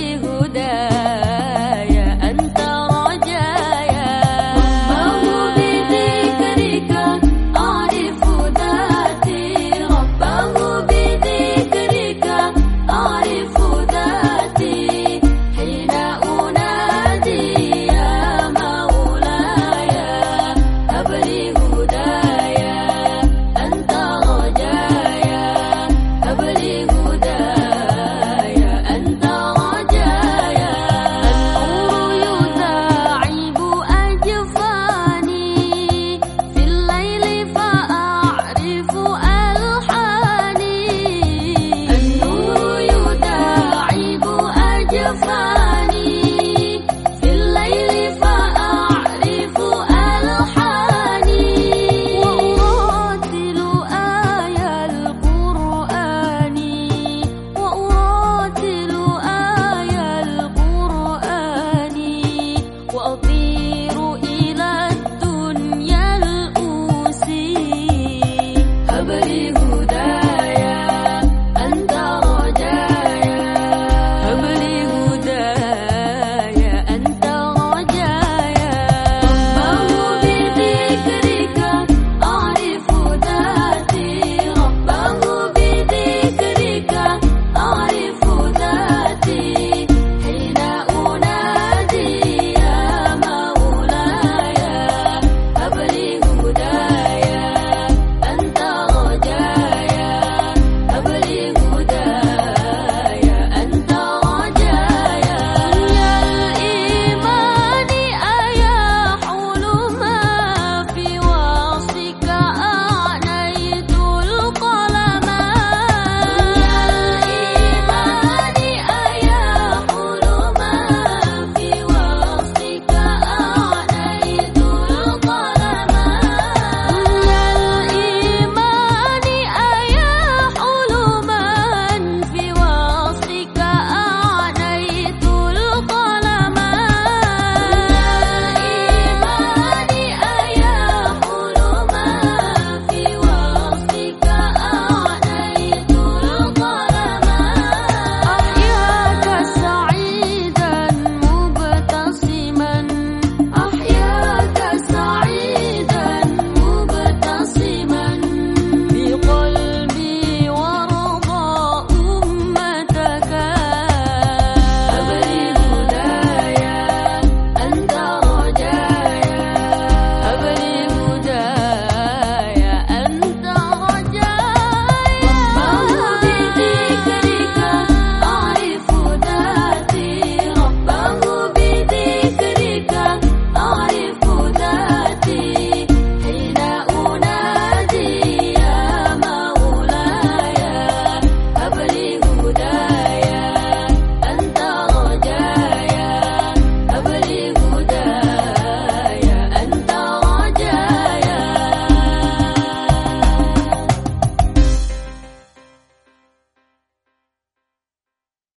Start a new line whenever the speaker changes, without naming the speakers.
contigo.